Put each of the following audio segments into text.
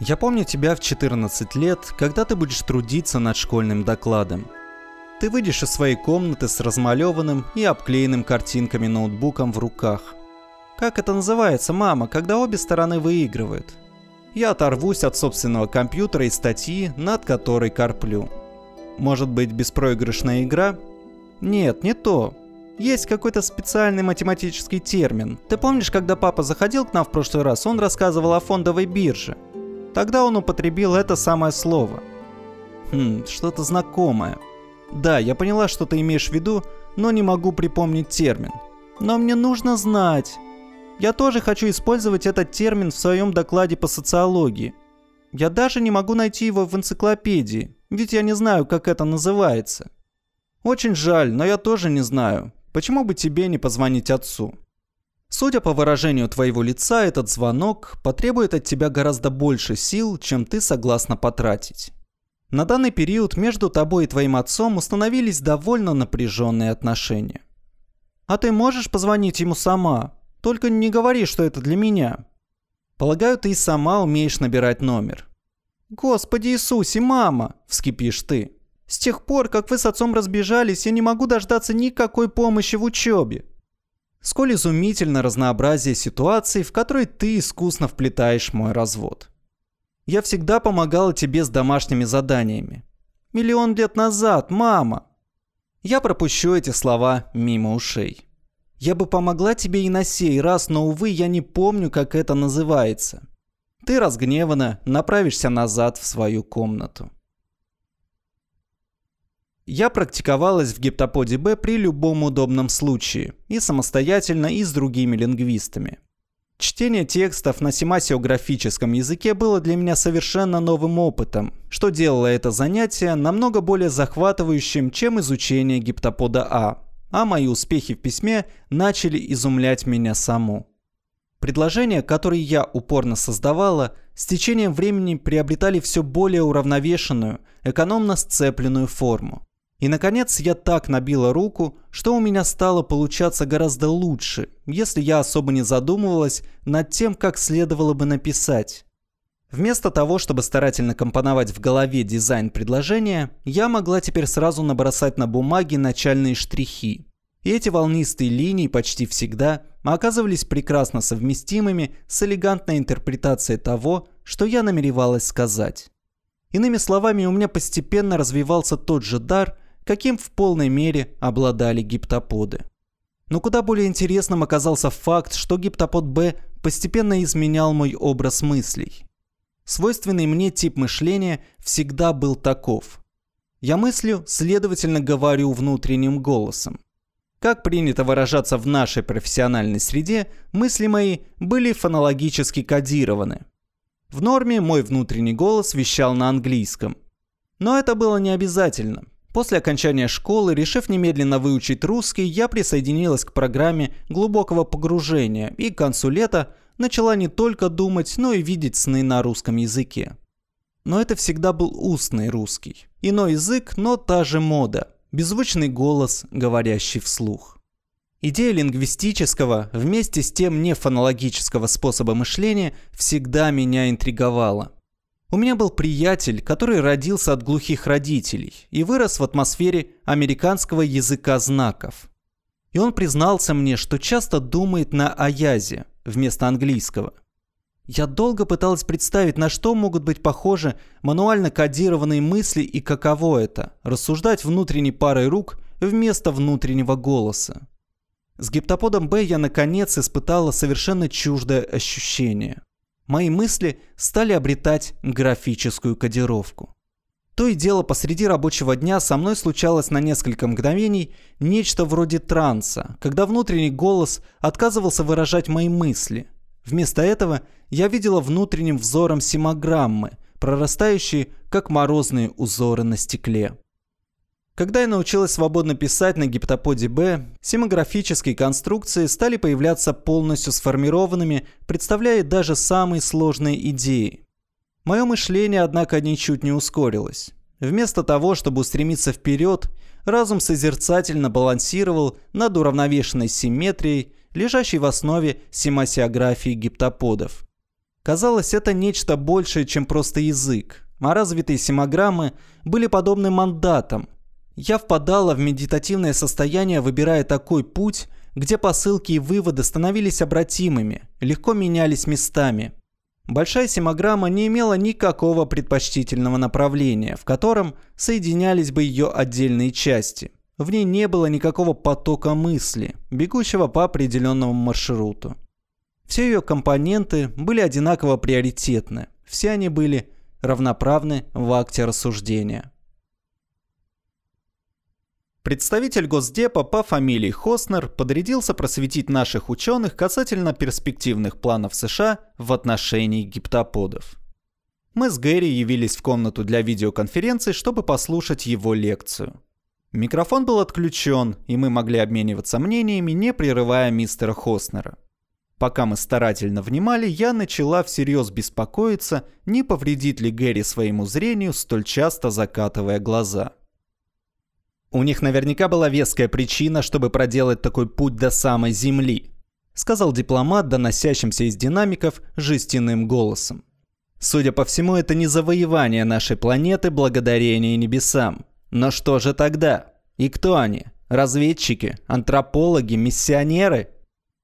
Я помню тебя в 14 лет, когда ты будешь трудиться над школьным докладом. Ты выйдешь из своей комнаты с размалеванным и обклеенным картинками ноутбуком в руках. Как это называется, мама, когда обе стороны выигрывают? Я оторвусь от собственного компьютера и статьи, над которой корплю. Может быть, беспроигрышная игра? Нет, не то. Есть какой-то специальный математический термин. Ты помнишь, когда папа заходил к нам в прошлый раз, он рассказывал о фондовой бирже? Тогда он употребил это самое слово. Хм, что-то знакомое. Да, я поняла, что ты имеешь в виду, но не могу припомнить термин. Но мне нужно знать. Я тоже хочу использовать этот термин в своем докладе по социологии. Я даже не могу найти его в энциклопедии, ведь я не знаю, как это называется. Очень жаль, но я тоже не знаю. Почему бы тебе не позвонить отцу? Судя по выражению твоего лица, этот звонок потребует от тебя гораздо больше сил, чем ты согласна потратить. На данный период между тобой и твоим отцом установились довольно напряженные отношения. А ты можешь позвонить ему сама? Только не говори, что это для меня. Полагаю, ты и сама умеешь набирать номер. Господи Иисусе, мама, вскипишь ты. С тех пор, как вы с отцом разбежались, я не могу дождаться никакой помощи в учебе. Сколь изумительно разнообразие ситуаций, в которой ты искусно вплетаешь мой развод. Я всегда помогала тебе с домашними заданиями. Миллион лет назад, мама. Я пропущу эти слова мимо ушей. Я бы помогла тебе и на сей раз, но, увы, я не помню, как это называется. Ты разгневана, направишься назад в свою комнату. Я практиковалась в гиптоподе Б при любом удобном случае, и самостоятельно, и с другими лингвистами. Чтение текстов на семасиографическом языке было для меня совершенно новым опытом, что делало это занятие намного более захватывающим, чем изучение гиптопода А, а мои успехи в письме начали изумлять меня саму. Предложения, которые я упорно создавала, с течением времени приобретали все более уравновешенную, экономно сцепленную форму. И, наконец, я так набила руку, что у меня стало получаться гораздо лучше, если я особо не задумывалась над тем, как следовало бы написать. Вместо того, чтобы старательно компоновать в голове дизайн предложения, я могла теперь сразу набросать на бумаге начальные штрихи. И эти волнистые линии почти всегда оказывались прекрасно совместимыми с элегантной интерпретацией того, что я намеревалась сказать. Иными словами, у меня постепенно развивался тот же дар – каким в полной мере обладали гиптоподы. Но куда более интересным оказался факт, что гиптопод Б постепенно изменял мой образ мыслей. Свойственный мне тип мышления всегда был таков. Я мыслю, следовательно, говорю внутренним голосом. Как принято выражаться в нашей профессиональной среде, мысли мои были фонологически кодированы. В норме мой внутренний голос вещал на английском. Но это было не обязательно. После окончания школы, решив немедленно выучить русский, я присоединилась к программе глубокого погружения и к концу лета начала не только думать, но и видеть сны на русском языке. Но это всегда был устный русский. Иной язык, но та же мода. Беззвучный голос, говорящий вслух. Идея лингвистического вместе с тем нефонологического способа мышления всегда меня интриговала. У меня был приятель, который родился от глухих родителей и вырос в атмосфере американского языка знаков. И он признался мне, что часто думает на аязе вместо английского. Я долго пыталась представить, на что могут быть похожи мануально кодированные мысли и каково это – рассуждать внутренней парой рук вместо внутреннего голоса. С гиптоподом Б я наконец испытала совершенно чуждое ощущение мои мысли стали обретать графическую кодировку. То и дело посреди рабочего дня со мной случалось на несколько мгновений нечто вроде транса, когда внутренний голос отказывался выражать мои мысли. Вместо этого я видела внутренним взором симограммы, прорастающие, как морозные узоры на стекле. Когда я научилась свободно писать на гиптоподе Б, семиграфические конструкции стали появляться полностью сформированными, представляя даже самые сложные идеи. Мое мышление, однако, ничуть не ускорилось. Вместо того, чтобы устремиться вперед, разум созерцательно балансировал над уравновешенной симметрией, лежащей в основе семасиографии гиптоподов. Казалось, это нечто большее, чем просто язык, а развитые семограммы были подобны мандатам. Я впадала в медитативное состояние, выбирая такой путь, где посылки и выводы становились обратимыми, легко менялись местами. Большая семограмма не имела никакого предпочтительного направления, в котором соединялись бы ее отдельные части. В ней не было никакого потока мысли, бегущего по определенному маршруту. Все ее компоненты были одинаково приоритетны, все они были равноправны в акте рассуждения. Представитель Госдепа по фамилии Хоснер подрядился просветить наших ученых касательно перспективных планов США в отношении гиптоподов. Мы с Гэри явились в комнату для видеоконференции, чтобы послушать его лекцию. Микрофон был отключен, и мы могли обмениваться мнениями, не прерывая мистера Хоснера. Пока мы старательно внимали, я начала всерьез беспокоиться, не повредит ли Гэри своему зрению, столь часто закатывая глаза. «У них наверняка была веская причина, чтобы проделать такой путь до самой Земли», сказал дипломат, доносящимся из динамиков жестяным голосом. «Судя по всему, это не завоевание нашей планеты благодарение небесам. Но что же тогда? И кто они? Разведчики? Антропологи? Миссионеры?»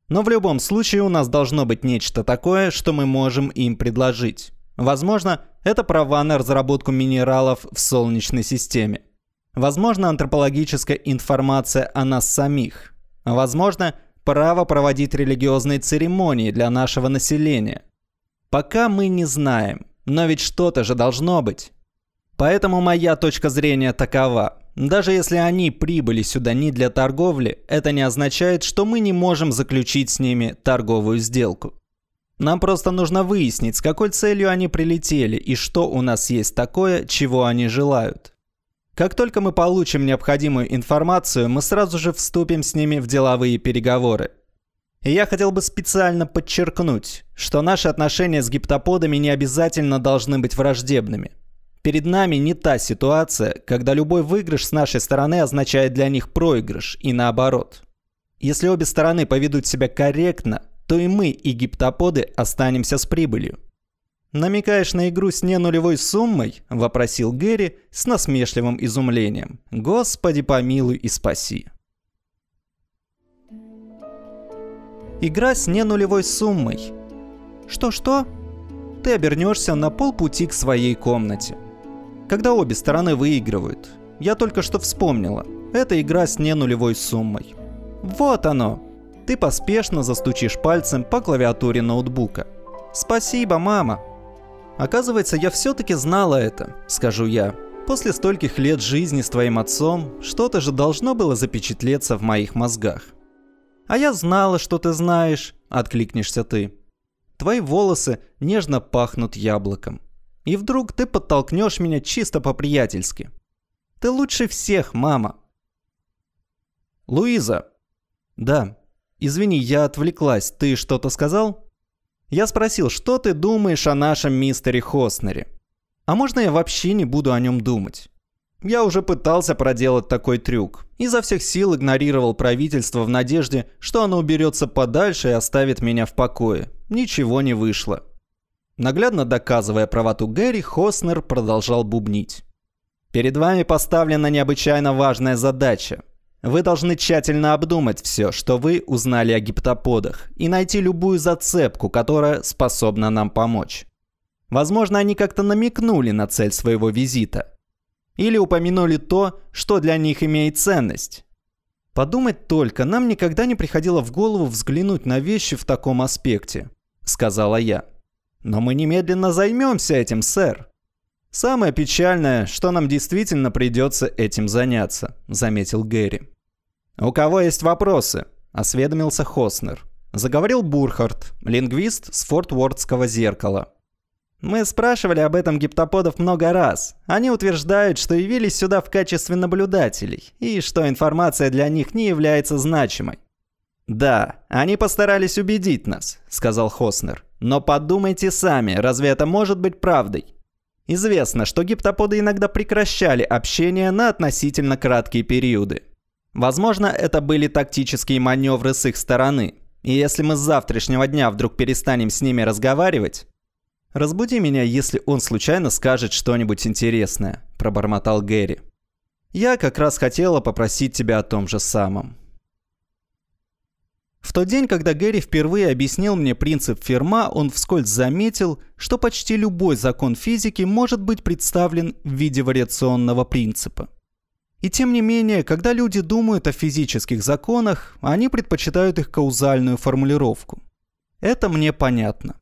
Но в любом случае у нас должно быть нечто такое, что мы можем им предложить. Возможно, это права на разработку минералов в Солнечной системе. Возможно, антропологическая информация о нас самих. Возможно, право проводить религиозные церемонии для нашего населения. Пока мы не знаем, но ведь что-то же должно быть. Поэтому моя точка зрения такова. Даже если они прибыли сюда не для торговли, это не означает, что мы не можем заключить с ними торговую сделку. Нам просто нужно выяснить, с какой целью они прилетели и что у нас есть такое, чего они желают. Как только мы получим необходимую информацию, мы сразу же вступим с ними в деловые переговоры. И я хотел бы специально подчеркнуть, что наши отношения с гиптоподами не обязательно должны быть враждебными – Перед нами не та ситуация, когда любой выигрыш с нашей стороны означает для них проигрыш, и наоборот. Если обе стороны поведут себя корректно, то и мы, и гиптоподы, останемся с прибылью. «Намекаешь на игру с ненулевой суммой?» – вопросил Гэри с насмешливым изумлением. «Господи помилуй и спаси!» Игра с ненулевой суммой. Что-что? Ты обернешься на полпути к своей комнате когда обе стороны выигрывают. Я только что вспомнила. Это игра с ненулевой суммой. Вот оно. Ты поспешно застучишь пальцем по клавиатуре ноутбука. Спасибо, мама. Оказывается, я все-таки знала это, скажу я. После стольких лет жизни с твоим отцом, что-то же должно было запечатлеться в моих мозгах. А я знала, что ты знаешь, откликнешься ты. Твои волосы нежно пахнут яблоком. И вдруг ты подтолкнешь меня чисто по-приятельски. Ты лучше всех, мама. Луиза. Да. Извини, я отвлеклась. Ты что-то сказал? Я спросил, что ты думаешь о нашем мистере Хоснере? А можно я вообще не буду о нем думать? Я уже пытался проделать такой трюк. Изо всех сил игнорировал правительство в надежде, что оно уберется подальше и оставит меня в покое. Ничего не вышло. Наглядно доказывая правоту Гэри, Хоснер продолжал бубнить. «Перед вами поставлена необычайно важная задача. Вы должны тщательно обдумать все, что вы узнали о гиптоподах, и найти любую зацепку, которая способна нам помочь. Возможно, они как-то намекнули на цель своего визита. Или упомянули то, что для них имеет ценность. Подумать только, нам никогда не приходило в голову взглянуть на вещи в таком аспекте», — сказала я. Но мы немедленно займемся этим, сэр. Самое печальное, что нам действительно придется этим заняться, заметил Гэри. У кого есть вопросы? Осведомился Хоснер. Заговорил Бурхард, лингвист с Фортвордского зеркала. Мы спрашивали об этом гиптоподов много раз. Они утверждают, что явились сюда в качестве наблюдателей, и что информация для них не является значимой. «Да, они постарались убедить нас», — сказал Хоснер. «Но подумайте сами, разве это может быть правдой?» Известно, что гиптоподы иногда прекращали общение на относительно краткие периоды. Возможно, это были тактические маневры с их стороны. И если мы с завтрашнего дня вдруг перестанем с ними разговаривать, «Разбуди меня, если он случайно скажет что-нибудь интересное», – пробормотал Гэри. «Я как раз хотела попросить тебя о том же самом». В тот день, когда Гэри впервые объяснил мне принцип Ферма, он вскользь заметил, что почти любой закон физики может быть представлен в виде вариационного принципа. И тем не менее, когда люди думают о физических законах, они предпочитают их каузальную формулировку. Это мне понятно.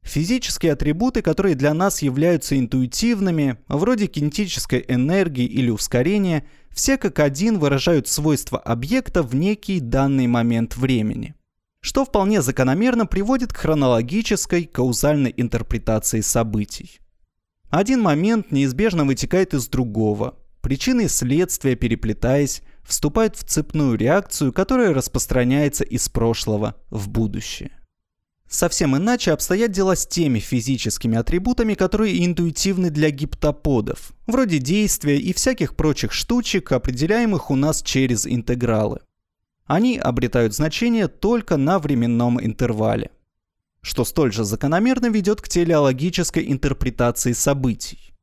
Физические атрибуты, которые для нас являются интуитивными, вроде кинетической энергии или ускорения, все как один выражают свойства объекта в некий данный момент времени. Что вполне закономерно приводит к хронологической, каузальной интерпретации событий. Один момент неизбежно вытекает из другого. Причины и следствия, переплетаясь, вступают в цепную реакцию, которая распространяется из прошлого в будущее. Совсем иначе обстоят дела с теми физическими атрибутами, которые интуитивны для гиптоподов, вроде действия и всяких прочих штучек, определяемых у нас через интегралы. Они обретают значение только на временном интервале, что столь же закономерно ведет к телеологической интерпретации событий.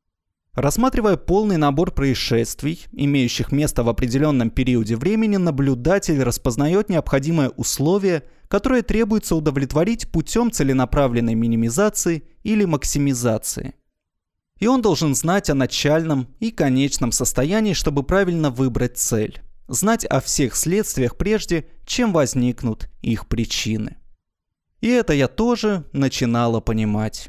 Рассматривая полный набор происшествий, имеющих место в определенном периоде времени, наблюдатель распознает необходимое условие, которое требуется удовлетворить путем целенаправленной минимизации или максимизации. И он должен знать о начальном и конечном состоянии, чтобы правильно выбрать цель. Знать о всех следствиях прежде, чем возникнут их причины. И это я тоже начинала понимать.